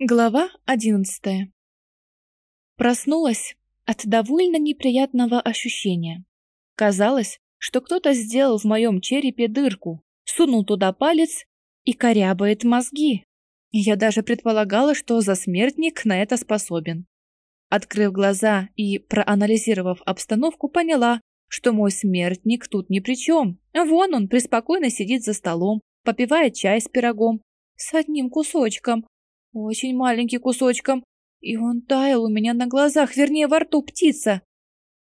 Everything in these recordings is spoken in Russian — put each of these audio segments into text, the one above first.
Глава одиннадцатая. Проснулась от довольно неприятного ощущения. Казалось, что кто-то сделал в моем черепе дырку, сунул туда палец и корябает мозги. Я даже предполагала, что засмертник на это способен. Открыв глаза и проанализировав обстановку, поняла, что мой смертник тут ни при чем. Вон он преспокойно сидит за столом, попивает чай с пирогом, с одним кусочком, очень маленький кусочком, и он таял у меня на глазах, вернее, во рту птица.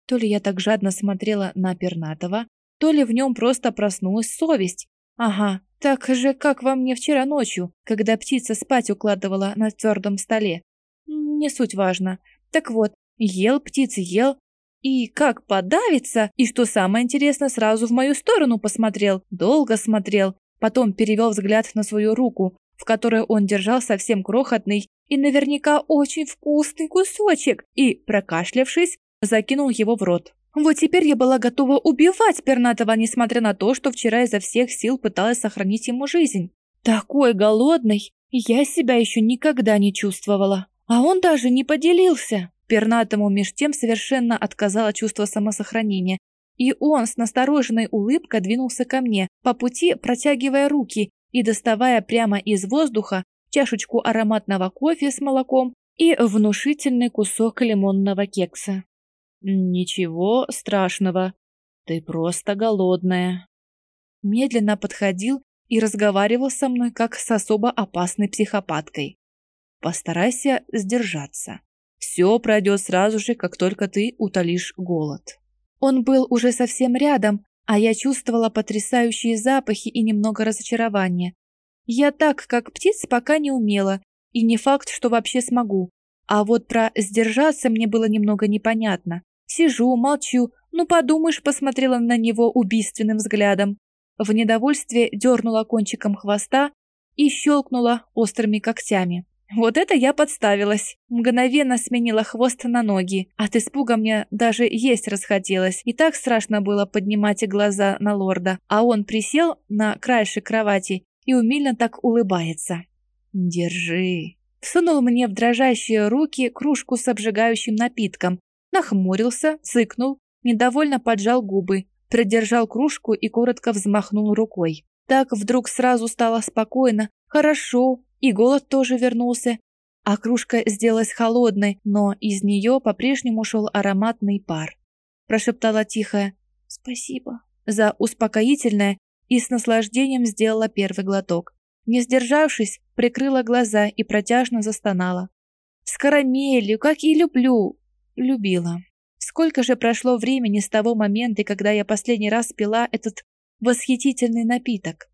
То ли я так жадно смотрела на пернатого, то ли в нем просто проснулась совесть. Ага, так же, как во мне вчера ночью, когда птица спать укладывала на твердом столе. Не суть важно. Так вот, ел птица, ел, и как подавится, и что самое интересное, сразу в мою сторону посмотрел, долго смотрел, потом перевел взгляд на свою руку, в которой он держал совсем крохотный и наверняка очень вкусный кусочек, и, прокашлявшись, закинул его в рот. Вот теперь я была готова убивать пернатого, несмотря на то, что вчера изо всех сил пыталась сохранить ему жизнь. Такой голодный я себя еще никогда не чувствовала. А он даже не поделился. Пернатому меж тем совершенно отказало чувство самосохранения, и он с настороженной улыбкой двинулся ко мне, по пути протягивая руки и доставая прямо из воздуха чашечку ароматного кофе с молоком и внушительный кусок лимонного кекса. «Ничего страшного, ты просто голодная». Медленно подходил и разговаривал со мной как с особо опасной психопаткой. Постарайся сдержаться. Все пройдет сразу же, как только ты утолишь голод. Он был уже совсем рядом, а я чувствовала потрясающие запахи и немного разочарования. Я так, как птиц, пока не умела, и не факт, что вообще смогу. А вот про сдержаться мне было немного непонятно. Сижу, молчу, ну подумаешь, посмотрела на него убийственным взглядом. В недовольстве дернула кончиком хвоста и щелкнула острыми когтями. Вот это я подставилась. Мгновенно сменила хвост на ноги. От испуга мне даже есть расхотелось. И так страшно было поднимать глаза на лорда. А он присел на краешек кровати и умильно так улыбается. «Держи». Сунул мне в дрожащие руки кружку с обжигающим напитком. Нахмурился, цыкнул, недовольно поджал губы, придержал кружку и коротко взмахнул рукой. Так вдруг сразу стало спокойно, хорошо, и голод тоже вернулся, а кружка сделалась холодной, но из нее по-прежнему шел ароматный пар. Прошептала тихо «Спасибо» за успокоительное и с наслаждением сделала первый глоток. Не сдержавшись, прикрыла глаза и протяжно застонала. «С карамелью, как и люблю!» Любила. Сколько же прошло времени с того момента, когда я последний раз пила этот восхитительный напиток?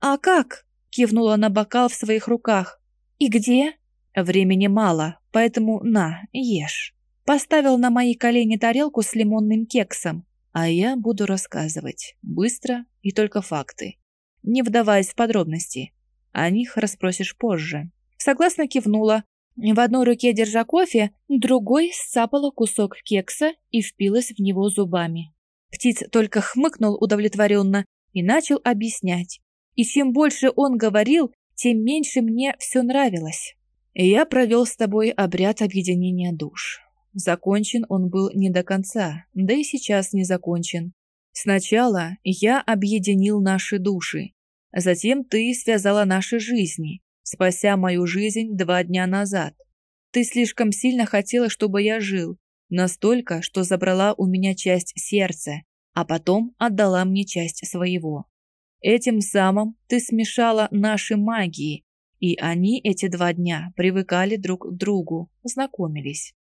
«А как?» Кивнула на бокал в своих руках. «И где?» «Времени мало, поэтому на, ешь». Поставил на мои колени тарелку с лимонным кексом, а я буду рассказывать, быстро и только факты, не вдаваясь в подробности. О них расспросишь позже. Согласно кивнула. В одной руке держа кофе, другой сцапала кусок кекса и впилась в него зубами. Птиц только хмыкнул удовлетворенно и начал объяснять. И чем больше он говорил, тем меньше мне все нравилось. Я провел с тобой обряд объединения душ. Закончен он был не до конца, да и сейчас не закончен. Сначала я объединил наши души, затем ты связала наши жизни, спася мою жизнь два дня назад. Ты слишком сильно хотела, чтобы я жил, настолько, что забрала у меня часть сердца, а потом отдала мне часть своего. Этим самым ты смешала наши магии, и они эти два дня привыкали друг к другу, знакомились.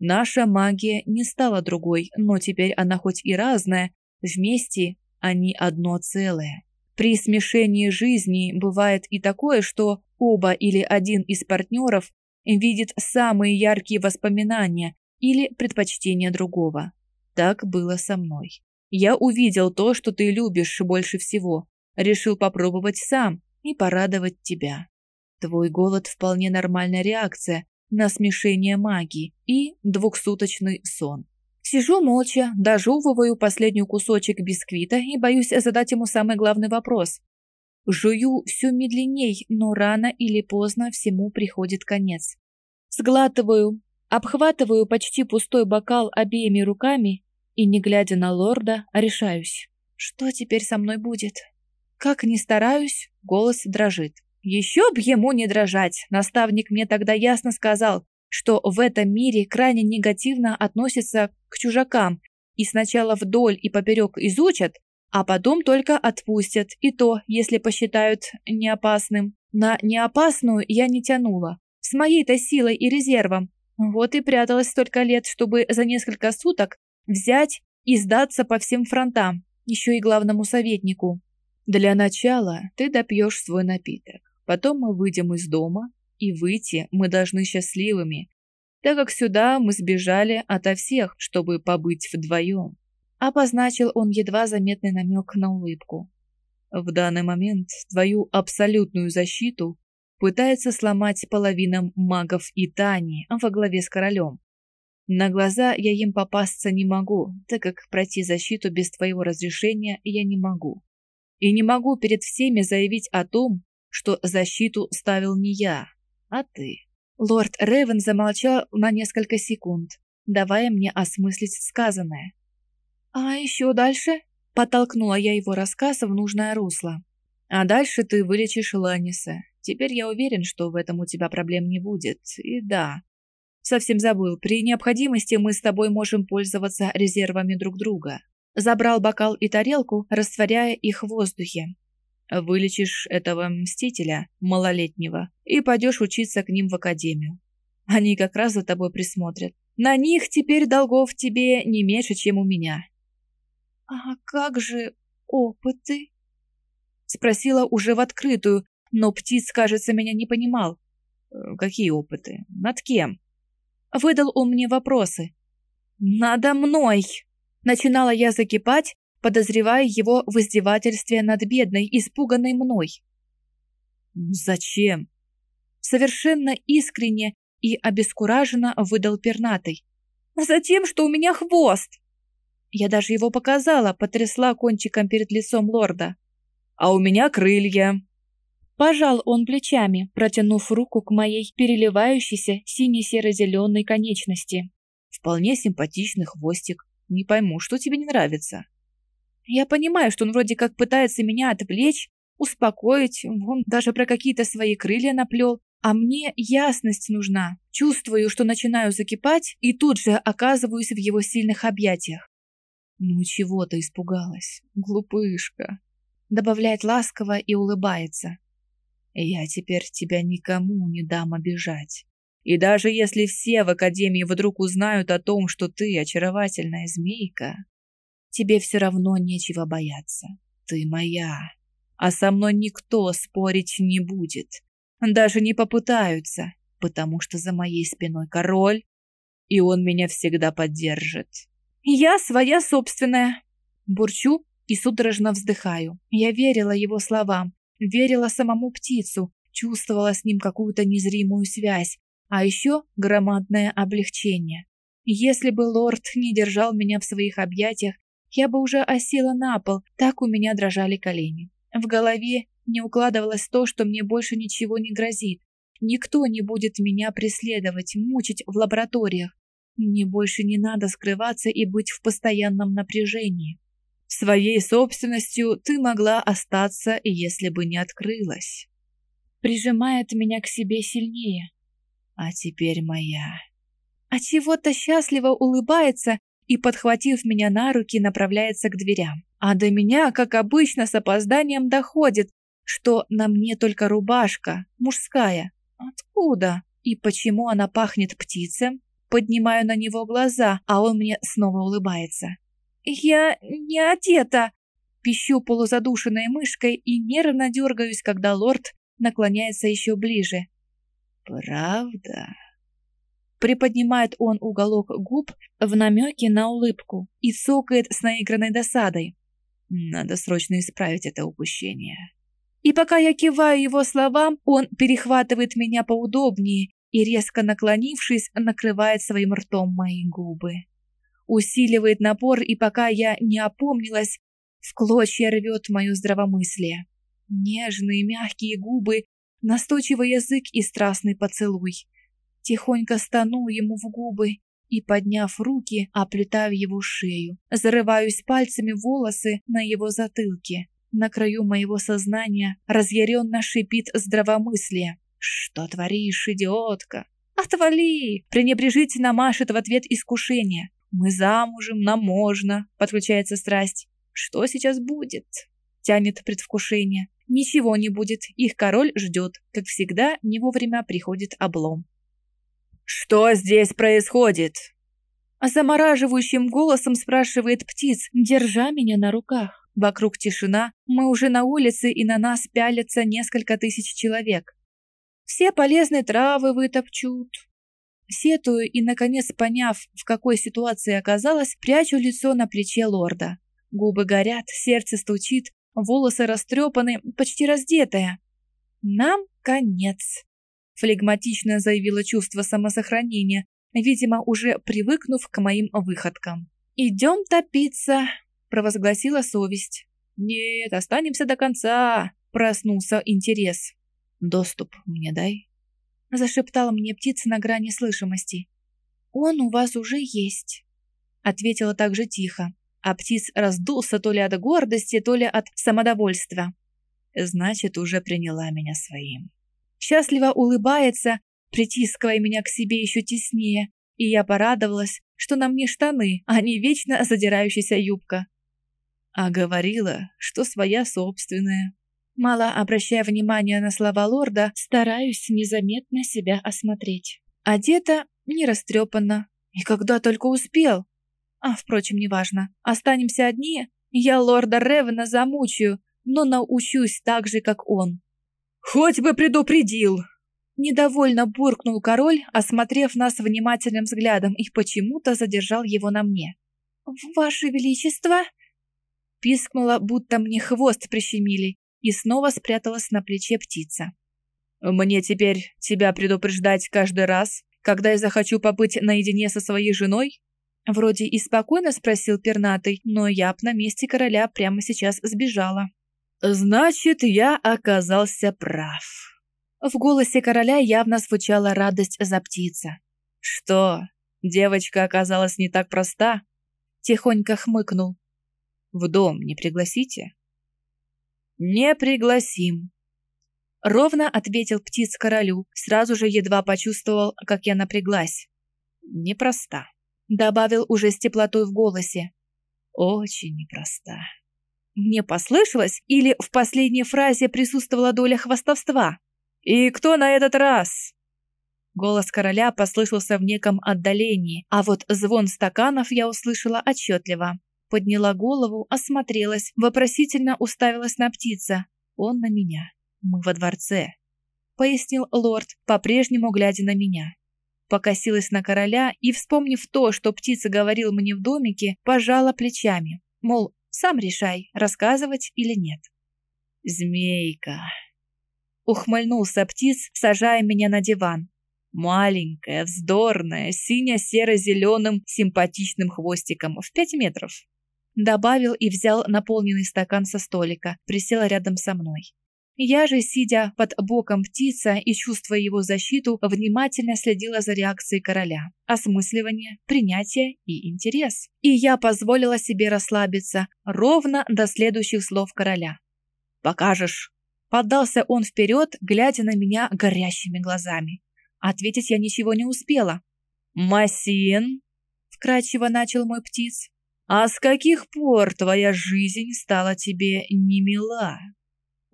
Наша магия не стала другой, но теперь она хоть и разная, вместе они одно целое. При смешении жизни бывает и такое, что оба или один из партнеров видит самые яркие воспоминания или предпочтения другого. Так было со мной. Я увидел то, что ты любишь больше всего, Решил попробовать сам и порадовать тебя. Твой голод вполне нормальная реакция на смешение магии и двухсуточный сон. Сижу молча, дожевываю последний кусочек бисквита и боюсь задать ему самый главный вопрос. Жую все медленней, но рано или поздно всему приходит конец. Сглатываю, обхватываю почти пустой бокал обеими руками и, не глядя на лорда, решаюсь. Что теперь со мной будет? Как ни стараюсь, голос дрожит. Еще б ему не дрожать. Наставник мне тогда ясно сказал, что в этом мире крайне негативно относятся к чужакам и сначала вдоль и поперек изучат, а потом только отпустят, и то, если посчитают неопасным. На неопасную я не тянула. С моей-то силой и резервом. Вот и пряталась столько лет, чтобы за несколько суток взять и сдаться по всем фронтам, еще и главному советнику. Для начала ты допьешь свой напиток. Потом мы выйдем из дома, и выйти мы должны счастливыми, так как сюда мы сбежали ото всех, чтобы побыть вдвоем. Обозначил он едва заметный намек на улыбку. В данный момент твою абсолютную защиту пытается сломать половина магов и Тани во главе с королем. На глаза я им попасться не могу, так как пройти защиту без твоего разрешения я не могу. И не могу перед всеми заявить о том, что защиту ставил не я, а ты. Лорд Рейвен замолчал на несколько секунд, давая мне осмыслить сказанное. «А еще дальше?» — подтолкнула я его рассказ в нужное русло. «А дальше ты вылечишь Ланиса. Теперь я уверен, что в этом у тебя проблем не будет. И да, совсем забыл, при необходимости мы с тобой можем пользоваться резервами друг друга». Забрал бокал и тарелку, растворяя их в воздухе. Вылечишь этого мстителя, малолетнего, и пойдешь учиться к ним в академию. Они как раз за тобой присмотрят. На них теперь долгов тебе не меньше, чем у меня. — А как же опыты? — спросила уже в открытую, но птиц, кажется, меня не понимал. «Э, — Какие опыты? Над кем? Выдал он мне вопросы. — Надо мной! Начинала я закипать, подозревая его в издевательстве над бедной, испуганной мной. «Зачем?» Совершенно искренне и обескураженно выдал пернатый. «Затем, что у меня хвост!» Я даже его показала, потрясла кончиком перед лицом лорда. «А у меня крылья!» Пожал он плечами, протянув руку к моей переливающейся сине-серо-зеленой конечности. «Вполне симпатичный хвостик. Не пойму, что тебе не нравится?» Я понимаю, что он вроде как пытается меня отвлечь, успокоить, он даже про какие-то свои крылья наплел, а мне ясность нужна. Чувствую, что начинаю закипать, и тут же оказываюсь в его сильных объятиях. «Ну чего ты испугалась, глупышка?» Добавляет ласково и улыбается. «Я теперь тебя никому не дам обижать. И даже если все в Академии вдруг узнают о том, что ты очаровательная змейка, тебе все равно нечего бояться. Ты моя. А со мной никто спорить не будет. Даже не попытаются, потому что за моей спиной король, и он меня всегда поддержит. Я своя собственная. Бурчу и судорожно вздыхаю. Я верила его словам, верила самому птицу, чувствовала с ним какую-то незримую связь, а еще громадное облегчение. Если бы лорд не держал меня в своих объятиях я бы уже осела на пол, так у меня дрожали колени. В голове не укладывалось то, что мне больше ничего не грозит. Никто не будет меня преследовать, мучить в лабораториях. Мне больше не надо скрываться и быть в постоянном напряжении. Своей собственностью ты могла остаться, если бы не открылась. Прижимает меня к себе сильнее. А теперь моя. А чего-то счастливо улыбается и, подхватив меня на руки, направляется к дверям. А до меня, как обычно, с опозданием доходит, что на мне только рубашка, мужская. Откуда? И почему она пахнет птицем? Поднимаю на него глаза, а он мне снова улыбается. «Я не одета!» Пищу полузадушенной мышкой и нервно дергаюсь, когда лорд наклоняется еще ближе. «Правда?» Приподнимает он уголок губ в намеке на улыбку и цокает с наигранной досадой. Надо срочно исправить это упущение. И пока я киваю его словам, он перехватывает меня поудобнее и, резко наклонившись, накрывает своим ртом мои губы. Усиливает напор, и пока я не опомнилась, в клочья рвет мое здравомыслие. Нежные мягкие губы, настойчивый язык и страстный поцелуй. Тихонько стану ему в губы и, подняв руки, оплетаю его шею. Зарываюсь пальцами волосы на его затылке. На краю моего сознания разъяренно шипит здравомыслие. «Что творишь, идиотка?» «Отвали!» Пренебрежительно машет в ответ искушение. «Мы замужем, нам можно», — подключается страсть. «Что сейчас будет?» Тянет предвкушение. Ничего не будет, их король ждет. Как всегда, не вовремя приходит облом. «Что здесь происходит?» Замораживающим голосом спрашивает птиц, держа меня на руках. Вокруг тишина, мы уже на улице и на нас пялятся несколько тысяч человек. Все полезные травы вытопчут. Сетую и, наконец, поняв, в какой ситуации оказалась, прячу лицо на плече лорда. Губы горят, сердце стучит, волосы растрепаны, почти раздетая. Нам конец. Флегматично заявила чувство самосохранения, видимо, уже привыкнув к моим выходкам. «Идем топиться», — провозгласила совесть. «Нет, останемся до конца», — проснулся интерес. «Доступ мне дай», — зашептала мне птица на грани слышимости. «Он у вас уже есть», — ответила также тихо, а птиц раздулся то ли от гордости, то ли от самодовольства. «Значит, уже приняла меня своим». Счастливо улыбается, притискивая меня к себе еще теснее, и я порадовалась, что на мне штаны, а не вечно задирающаяся юбка. А говорила, что своя собственная. Мало обращая внимания на слова лорда, стараюсь незаметно себя осмотреть. Одета не растрепанно. И когда только успел. А, впрочем, неважно. Останемся одни, я лорда Ревена замучаю, но научусь так же, как он. «Хоть бы предупредил!» Недовольно буркнул король, осмотрев нас внимательным взглядом и почему-то задержал его на мне. «Ваше Величество!» Пискнула, будто мне хвост прищемили, и снова спряталась на плече птица. «Мне теперь тебя предупреждать каждый раз, когда я захочу побыть наедине со своей женой?» Вроде и спокойно спросил пернатый, но я б на месте короля прямо сейчас сбежала. «Значит, я оказался прав». В голосе короля явно звучала радость за птица. «Что, девочка оказалась не так проста?» Тихонько хмыкнул. «В дом не пригласите?» «Не пригласим», — ровно ответил птиц королю, сразу же едва почувствовал, как я напряглась. «Непроста», — добавил уже с теплотой в голосе. «Очень непроста». Мне послышалось, или в последней фразе присутствовала доля хвастовства? «И кто на этот раз?» Голос короля послышался в неком отдалении, а вот звон стаканов я услышала отчетливо. Подняла голову, осмотрелась, вопросительно уставилась на птица. Он на меня. Мы во дворце. Пояснил лорд, по-прежнему глядя на меня. Покосилась на короля и, вспомнив то, что птица говорил мне в домике, пожала плечами. Мол, сам решай, рассказывать или нет. «Змейка», Ухмыльнулся птиц, сажая меня на диван. Маленькая, вздорная, сине-серо-зеленым симпатичным хвостиком в пять метров. Добавил и взял наполненный стакан со столика, присел рядом со мной. Я же, сидя под боком птица и чувствуя его защиту, внимательно следила за реакцией короля. Осмысливание, принятие и интерес. И я позволила себе расслабиться ровно до следующих слов короля. «Покажешь, Поддался он вперед, глядя на меня горящими глазами. Ответить я ничего не успела. «Масин?» — вкрадчиво начал мой птиц. «А с каких пор твоя жизнь стала тебе не мила?»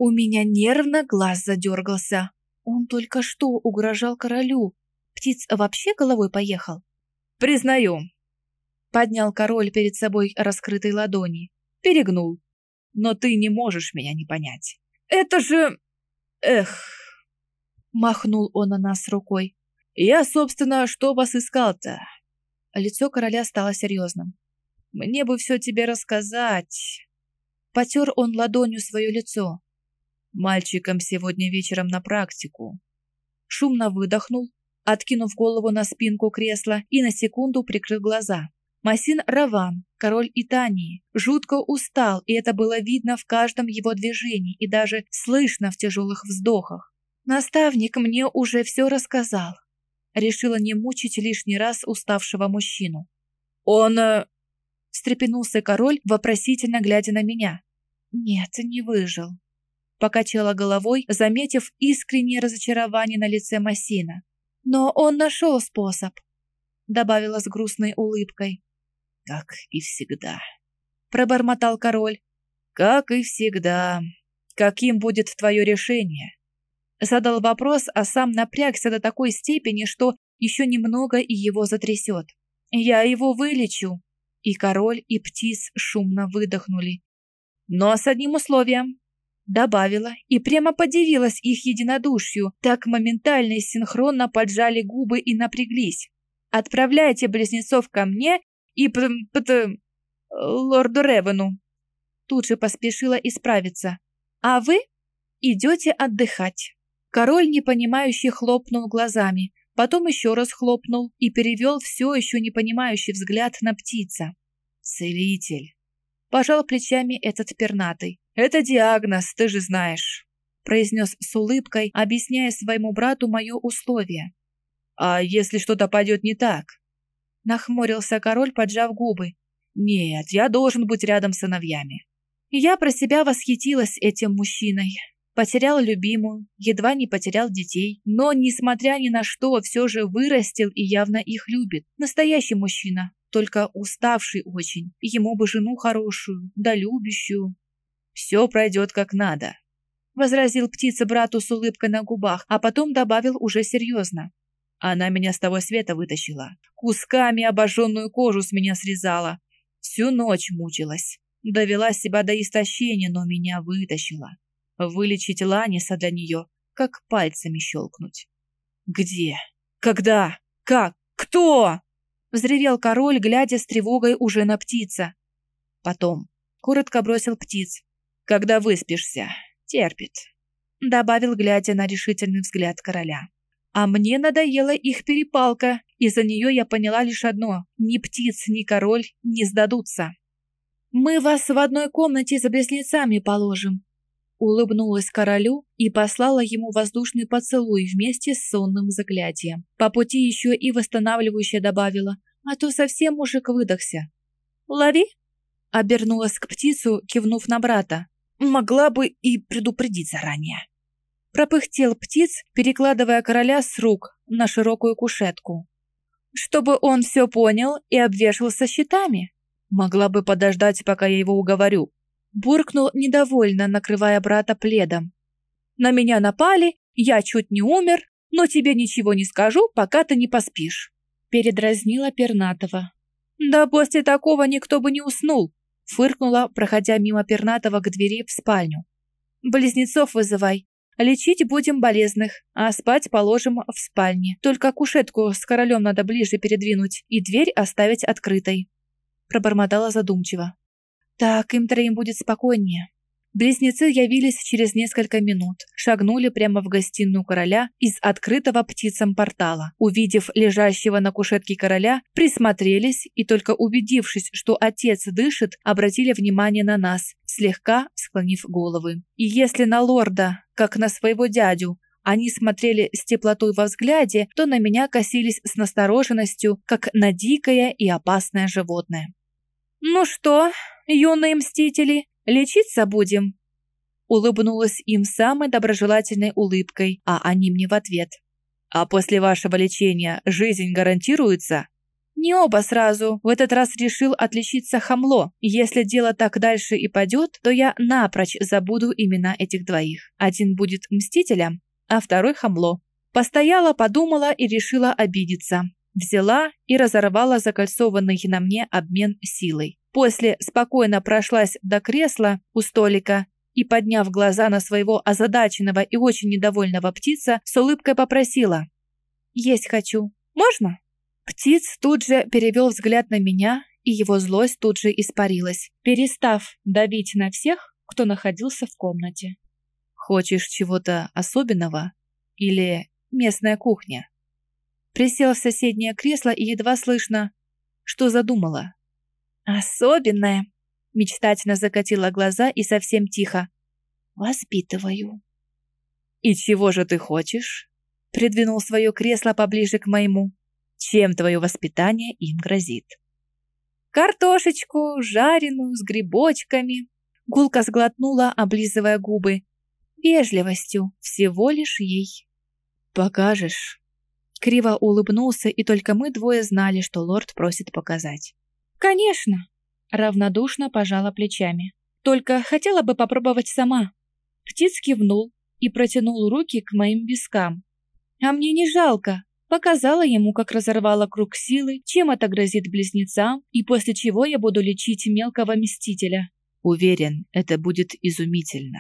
У меня нервно глаз задергался. Он только что угрожал королю. Птиц вообще головой поехал? «Признаю», — поднял король перед собой раскрытой ладони. Перегнул. «Но ты не можешь меня не понять. Это же... Эх... Махнул он на нас рукой. Я, собственно, что вас искал-то? Лицо короля стало серьезным. Мне бы все тебе рассказать. Потер он ладонью свое лицо. Мальчикам сегодня вечером на практику. Шумно выдохнул, откинув голову на спинку кресла и на секунду прикрыл глаза. Масин Раван, король Итании, жутко устал, и это было видно в каждом его движении и даже слышно в тяжелых вздохах. Наставник мне уже все рассказал. Решила не мучить лишний раз уставшего мужчину. «Он...» э, — встрепенулся король, вопросительно глядя на меня. «Нет, не выжил». Покачала головой, заметив искреннее разочарование на лице Масина. «Но он нашел способ», — добавила с грустной улыбкой. «Как и всегда», — пробормотал король. «Как и всегда. Каким будет твое решение?» Задал вопрос, а сам напрягся до такой степени, что еще немного и его затрясет. «Я его вылечу!» И король, и птиц шумно выдохнули. «Но с одним условием!» Добавила и прямо подивилась их единодушию, так моментально и синхронно поджали губы и напряглись. «Отправляйте близнецов ко мне и п п лорду Ревену!» Тут же поспешила исправиться. «А вы идете отдыхать!» Король, непонимающе хлопнул глазами, потом еще раз хлопнул и перевел все еще непонимающий взгляд на птица. «Целитель!» Пожал плечами этот пернатый. «Это диагноз, ты же знаешь!» произнес с улыбкой, объясняя своему брату мое условие. «А если что-то пойдет не так?» Нахмурился король, поджав губы. «Нет, я должен быть рядом с сыновьями». Я про себя восхитилась этим мужчиной. Потерял любимую, едва не потерял детей, но, несмотря ни на что, все же вырастил и явно их любит. Настоящий мужчина, только уставший очень. Ему бы жену хорошую, да любящую. «Все пройдет как надо», — возразил птица брату с улыбкой на губах, а потом добавил уже серьезно. Она меня с того света вытащила. Кусками обожженную кожу с меня срезала. Всю ночь мучилась. Довела себя до истощения, но меня вытащила. Вылечить Ланиса для нее, как пальцами щелкнуть. «Где? Когда? Как? Кто?» Взревел король, глядя с тревогой уже на птица. Потом коротко бросил птиц. «Когда выспишься, терпит», добавил, глядя на решительный взгляд короля. А мне надоела их перепалка, из-за нее я поняла лишь одно – ни птиц, ни король не сдадутся. «Мы вас в одной комнате за близнецами положим», улыбнулась королю и послала ему воздушный поцелуй вместе с сонным заклятием. По пути еще и восстанавливающее добавила, а то совсем мужик выдохся. «Лови!» — обернулась к птицу, кивнув на брата. «Могла бы и предупредить заранее». Пропыхтел птиц, перекладывая короля с рук на широкую кушетку. «Чтобы он все понял и обвешался щитами. Могла бы подождать, пока я его уговорю», буркнул недовольно, накрывая брата пледом. «На меня напали, я чуть не умер, но тебе ничего не скажу, пока ты не поспишь», передразнила Пернатова. «Да после такого никто бы не уснул», фыркнула, проходя мимо Пернатова к двери в спальню. «Близнецов вызывай. Лечить будем болезных, а спать положим в спальне. Только кушетку с королем надо ближе передвинуть и дверь оставить открытой», пробормотала задумчиво. Так, им троим будет спокойнее. Близнецы явились через несколько минут, шагнули прямо в гостиную короля из открытого птицам портала. Увидев лежащего на кушетке короля, присмотрелись и только убедившись, что отец дышит, обратили внимание на нас, слегка склонив головы. И если на лорда, как на своего дядю, они смотрели с теплотой во взгляде, то на меня косились с настороженностью, как на дикое и опасное животное. «Ну что, юные мстители, лечиться будем?» Улыбнулась им самой доброжелательной улыбкой, а они мне в ответ. «А после вашего лечения жизнь гарантируется?» Не оба сразу. В этот раз решил отличиться хамло. Если дело так дальше и пойдет, то я напрочь забуду имена этих двоих. Один будет мстителем, а второй хамло. Постояла, подумала и решила обидеться. Взяла и разорвала закольцованный на мне обмен силой. После спокойно прошлась до кресла у столика и, подняв глаза на своего озадаченного и очень недовольного птица, с улыбкой попросила. «Есть хочу. Можно?» Птиц тут же перевел взгляд на меня, и его злость тут же испарилась, перестав давить на всех, кто находился в комнате. «Хочешь чего-то особенного? Или местная кухня?» Присел в соседнее кресло и едва слышно Что задумала? Особенное. Мечтательно закатила глаза и совсем тихо. Воспитываю. И чего же ты хочешь? Придвинул свое кресло поближе к моему. Чем твое воспитание им грозит? Картошечку, жареную, с грибочками. Гулка сглотнула, облизывая губы. Вежливостью, всего лишь ей. Покажешь. Криво улыбнулся, и только мы двое знали, что лорд просит показать. «Конечно!» Равнодушно пожала плечами. «Только хотела бы попробовать сама». Птиц кивнул и протянул руки к моим вискам. «А мне не жалко!» Показала ему, как разорвала круг силы, чем это грозит близнецам, и после чего я буду лечить мелкого мстителя. Уверен, это будет изумительно.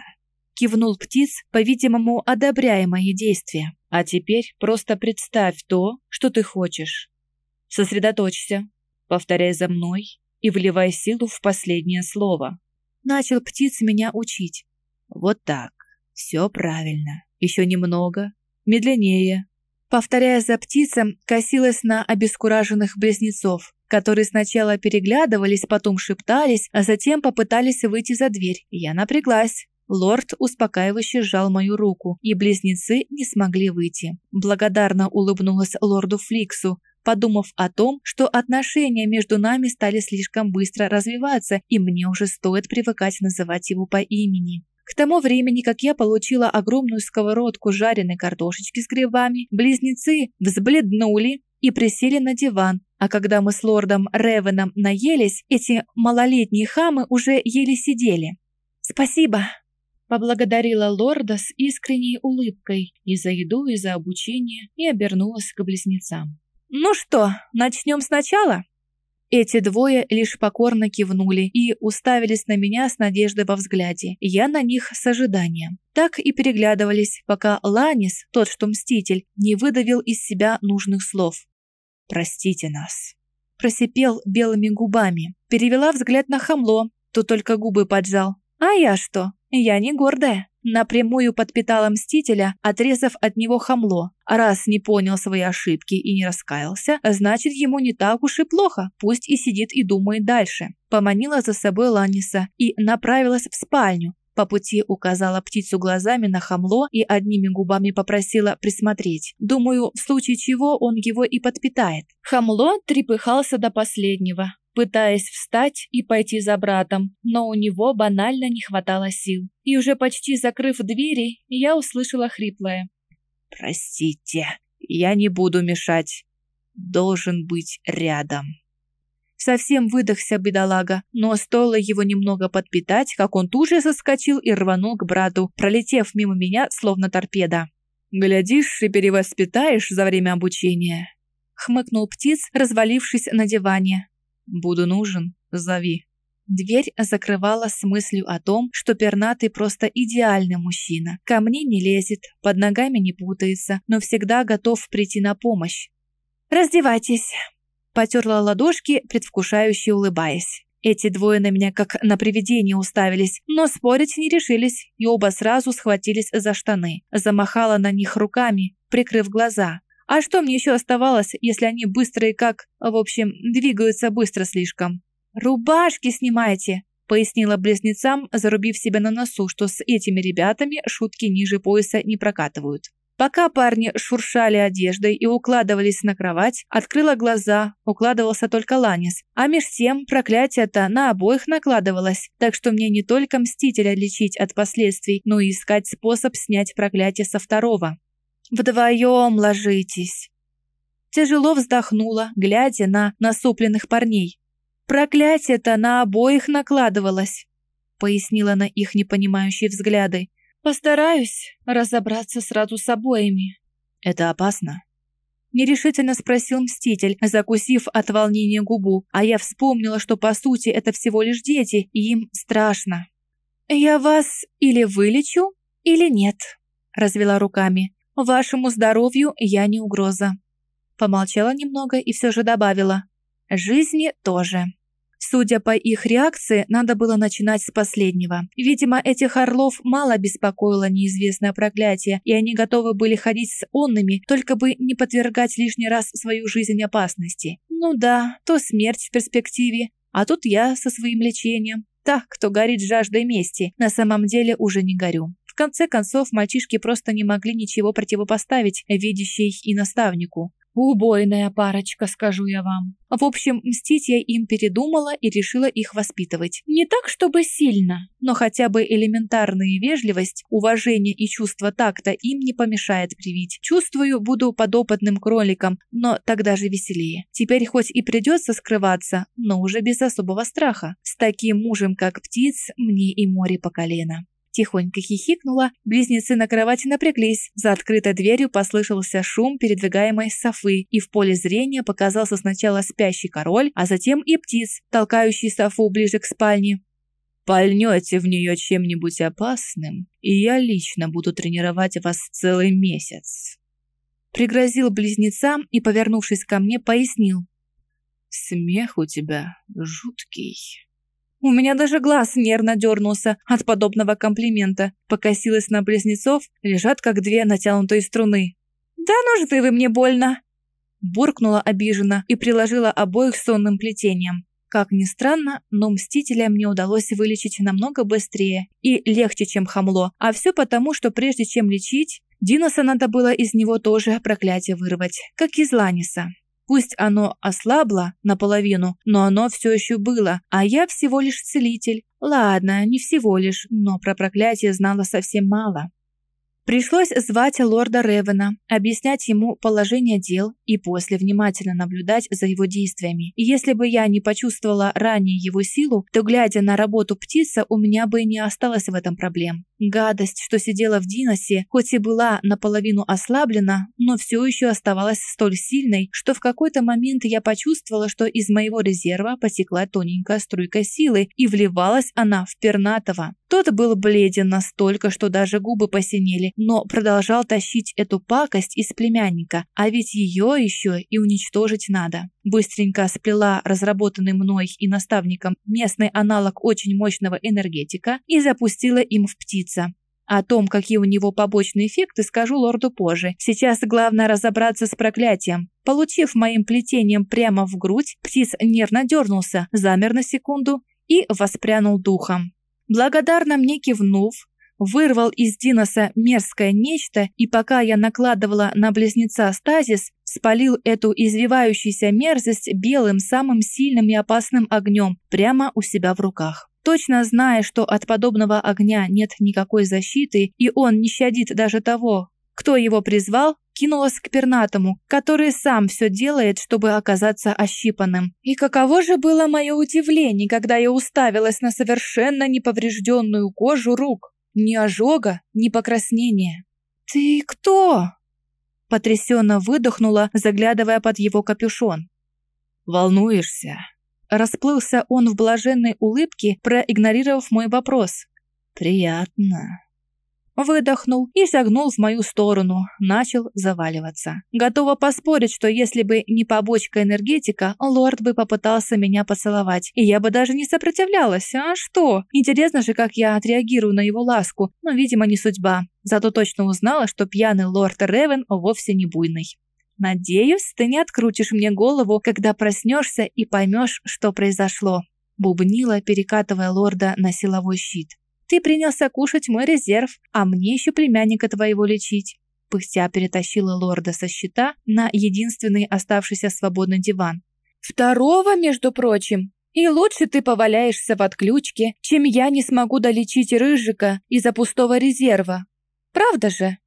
Кивнул птиц, по-видимому, одобряя мои действия. А теперь просто представь то, что ты хочешь. Сосредоточься, повторяй за мной и вливай силу в последнее слово. Начал птиц меня учить. Вот так. Все правильно. Еще немного. Медленнее. Повторяя за птицем, косилась на обескураженных близнецов, которые сначала переглядывались, потом шептались, а затем попытались выйти за дверь. Я напряглась. Лорд успокаивающе сжал мою руку, и близнецы не смогли выйти. Благодарно улыбнулась лорду Фликсу, подумав о том, что отношения между нами стали слишком быстро развиваться, и мне уже стоит привыкать называть его по имени. К тому времени, как я получила огромную сковородку жареной картошечки с грибами, близнецы взбледнули и присели на диван, а когда мы с лордом Ревеном наелись, эти малолетние хамы уже еле сидели. «Спасибо!» – поблагодарила лорда с искренней улыбкой и за еду, и за обучение, и обернулась к близнецам. «Ну что, начнем сначала?» Эти двое лишь покорно кивнули и уставились на меня с надеждой во взгляде, я на них с ожиданием. Так и переглядывались, пока Ланис, тот, что мститель, не выдавил из себя нужных слов. «Простите нас». Просипел белыми губами. Перевела взгляд на хамло, то только губы поджал. «А я что? Я не гордая». Напрямую подпитала Мстителя, отрезав от него хамло. Раз не понял свои ошибки и не раскаялся, значит ему не так уж и плохо, пусть и сидит и думает дальше. Поманила за собой Ланиса и направилась в спальню. По пути указала птицу глазами на хамло и одними губами попросила присмотреть. Думаю, в случае чего он его и подпитает. Хамло трепыхался до последнего, пытаясь встать и пойти за братом, но у него банально не хватало сил. И уже почти закрыв двери, я услышала хриплое. «Простите, я не буду мешать. Должен быть рядом». Совсем выдохся бедолага, но стоило его немного подпитать, как он тут же соскочил и рванул к брату, пролетев мимо меня, словно торпеда. «Глядишь и перевоспитаешь за время обучения», — хмыкнул птиц, развалившись на диване. Буду нужен, зови». Дверь закрывала с мыслью о том, что пернатый просто идеальный мужчина. Ко мне не лезет, под ногами не путается, но всегда готов прийти на помощь. «Раздевайтесь!» Потерла ладошки, предвкушающе улыбаясь. Эти двое на меня как на привидение уставились, но спорить не решились, и оба сразу схватились за штаны. Замахала на них руками, прикрыв глаза. А что мне еще оставалось, если они быстрые как... В общем, двигаются быстро слишком? «Рубашки снимайте!» пояснила близнецам, зарубив себя на носу, что с этими ребятами шутки ниже пояса не прокатывают. Пока парни шуршали одеждой и укладывались на кровать, открыла глаза, укладывался только Ланис. А меж тем проклятие-то на обоих накладывалось, так что мне не только Мстителя лечить от последствий, но и искать способ снять проклятие со второго. Вдвоем ложитесь!» Тяжело вздохнула, глядя на насупленных парней. «Проклятие-то на обоих накладывалось», пояснила на их непонимающие взгляды. «Постараюсь разобраться сразу с обоими». «Это опасно?» Нерешительно спросил Мститель, закусив от волнения губу, а я вспомнила, что по сути это всего лишь дети, и им страшно. «Я вас или вылечу, или нет», развела руками. Вашему здоровью я не угроза. Помолчала немного и все же добавила. Жизни тоже. Судя по их реакции, надо было начинать с последнего. Видимо, этих орлов мало беспокоило неизвестное проклятие, и они готовы были ходить с онными, только бы не подвергать лишний раз свою жизнь опасности. Ну да, то смерть в перспективе, а тут я со своим лечением. Так, кто горит жаждой мести, на самом деле уже не горю. Конце концов, мальчишки просто не могли ничего противопоставить видящей и наставнику. Убойная парочка, скажу я вам. В общем, мстить я им передумала и решила их воспитывать. Не так, чтобы сильно, но хотя бы элементарная вежливость, уважение и чувство такта им не помешает привить. Чувствую, буду подопытным кроликом, но тогда же веселее. Теперь хоть и придется скрываться, но уже без особого страха. С таким мужем, как птиц, мне и море по колено. Тихонько хихикнула, близнецы на кровати напряглись. За открытой дверью послышался шум передвигаемой Софы, и в поле зрения показался сначала спящий король, а затем и птиц, толкающий Софу ближе к спальне. «Пальнете в нее чем-нибудь опасным, и я лично буду тренировать вас целый месяц». Пригрозил близнецам и, повернувшись ко мне, пояснил. «Смех у тебя жуткий». У меня даже глаз нервно дернулся от подобного комплимента. Покосилась на близнецов, лежат как две натянутые струны. «Да ну же вы мне больно!» Буркнула обиженно и приложила обоих сонным плетением. Как ни странно, но Мстителя мне удалось вылечить намного быстрее и легче, чем Хамло. А все потому, что прежде чем лечить, Диноса надо было из него тоже проклятие вырвать, как из Ланиса. Пусть оно ослабло наполовину, но оно все еще было, а я всего лишь целитель. Ладно, не всего лишь, но про проклятие знала совсем мало. Пришлось звать лорда Ревена, объяснять ему положение дел и после внимательно наблюдать за его действиями. Если бы я не почувствовала ранее его силу, то, глядя на работу птица, у меня бы не осталось в этом проблем. Гадость, что сидела в Диносе, хоть и была наполовину ослаблена, но все еще оставалась столь сильной, что в какой-то момент я почувствовала, что из моего резерва потекла тоненькая струйка силы, и вливалась она в пернатого. Тот был бледен настолько, что даже губы посинели, но продолжал тащить эту пакость из племянника, а ведь ее еще и уничтожить надо. Быстренько сплела разработанный мной и наставником местный аналог очень мощного энергетика и запустила им в птица. О том, какие у него побочные эффекты, скажу лорду позже. Сейчас главное разобраться с проклятием. Получив моим плетением прямо в грудь, птиц нервно дернулся, замер на секунду и воспрянул духом. Благодарно мне кивнув, вырвал из Диноса мерзкое нечто, и пока я накладывала на близнеца стазис, спалил эту извивающуюся мерзость белым, самым сильным и опасным огнем прямо у себя в руках. Точно зная, что от подобного огня нет никакой защиты, и он не щадит даже того, кто его призвал, кинулась к пернатому, который сам все делает, чтобы оказаться ощипанным. И каково же было мое удивление, когда я уставилась на совершенно неповрежденную кожу рук. Ни ожога, ни покраснения. «Ты кто?» Потрясенно выдохнула, заглядывая под его капюшон. «Волнуешься?» Расплылся он в блаженной улыбке, проигнорировав мой вопрос. «Приятно». Выдохнул и шагнул в мою сторону, начал заваливаться. Готова поспорить, что если бы не побочка энергетика, лорд бы попытался меня поцеловать, и я бы даже не сопротивлялась. А что? Интересно же, как я отреагирую на его ласку, но, видимо, не судьба. Зато точно узнала, что пьяный лорд Ревен вовсе не буйный. Надеюсь, ты не открутишь мне голову, когда проснешься и поймешь, что произошло. Бубнила, перекатывая лорда на силовой щит. Ты принялся кушать мой резерв, а мне еще племянника твоего лечить. Пыхтя перетащила лорда со щита на единственный оставшийся свободный диван. Второго, между прочим. И лучше ты поваляешься в отключке, чем я не смогу долечить Рыжика из-за пустого резерва. Правда же?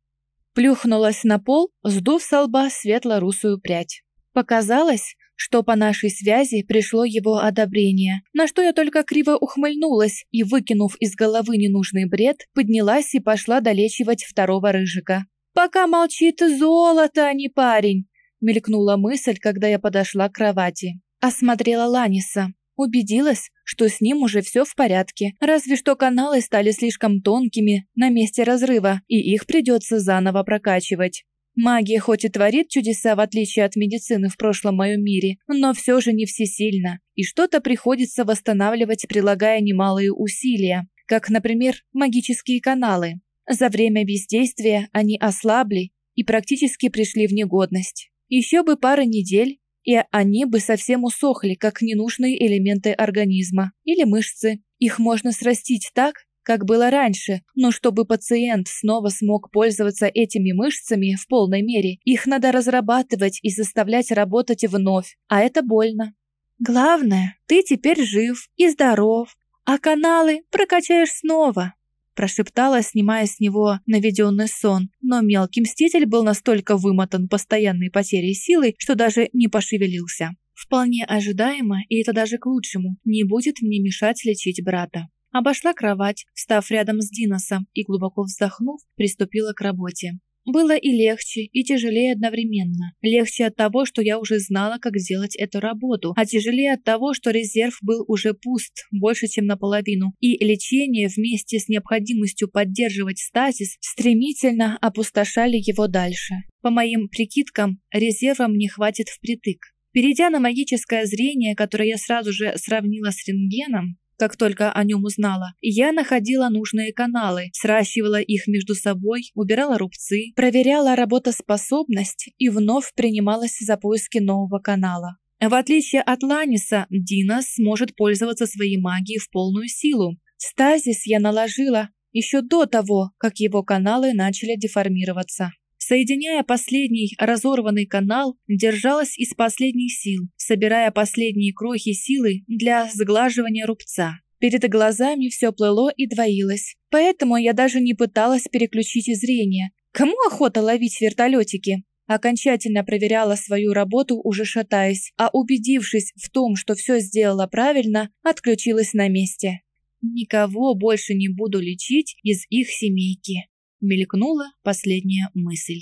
Плюхнулась на пол, сдув со лба светло-русую прядь. Показалось, что по нашей связи пришло его одобрение, на что я только криво ухмыльнулась и, выкинув из головы ненужный бред, поднялась и пошла долечивать второго рыжика. «Пока молчит золото, а не парень!» мелькнула мысль, когда я подошла к кровати. Осмотрела Ланиса. Убедилась, что с ним уже все в порядке, разве что каналы стали слишком тонкими на месте разрыва, и их придется заново прокачивать. Магия хоть и творит чудеса, в отличие от медицины в прошлом моем мире, но все же не всесильна, и что-то приходится восстанавливать, прилагая немалые усилия, как, например, магические каналы. За время бездействия они ослабли и практически пришли в негодность. Еще бы пара недель, и они бы совсем усохли, как ненужные элементы организма или мышцы. Их можно срастить так, как было раньше, но чтобы пациент снова смог пользоваться этими мышцами в полной мере, их надо разрабатывать и заставлять работать вновь, а это больно. Главное, ты теперь жив и здоров, а каналы прокачаешь снова прошептала, снимая с него наведенный сон, но мелкий мститель был настолько вымотан постоянной потерей силы, что даже не пошевелился. Вполне ожидаемо, и это даже к лучшему, не будет мне мешать лечить брата. Обошла кровать, встав рядом с Диносом и глубоко вздохнув, приступила к работе. Было и легче, и тяжелее одновременно. Легче от того, что я уже знала, как сделать эту работу, а тяжелее от того, что резерв был уже пуст, больше, чем наполовину, и лечение вместе с необходимостью поддерживать стазис стремительно опустошали его дальше. По моим прикидкам, резерва мне хватит впритык. Перейдя на магическое зрение, которое я сразу же сравнила с рентгеном, как только о нем узнала. Я находила нужные каналы, сращивала их между собой, убирала рубцы, проверяла работоспособность и вновь принималась за поиски нового канала. В отличие от Ланиса, Дина сможет пользоваться своей магией в полную силу. Стазис я наложила еще до того, как его каналы начали деформироваться. Соединяя последний разорванный канал, держалась из последних сил, собирая последние крохи силы для сглаживания рубца. Перед глазами все плыло и двоилось, поэтому я даже не пыталась переключить зрение. Кому охота ловить вертолетики? Окончательно проверяла свою работу, уже шатаясь, а убедившись в том, что все сделала правильно, отключилась на месте. Никого больше не буду лечить из их семейки мелькнула последняя мысль.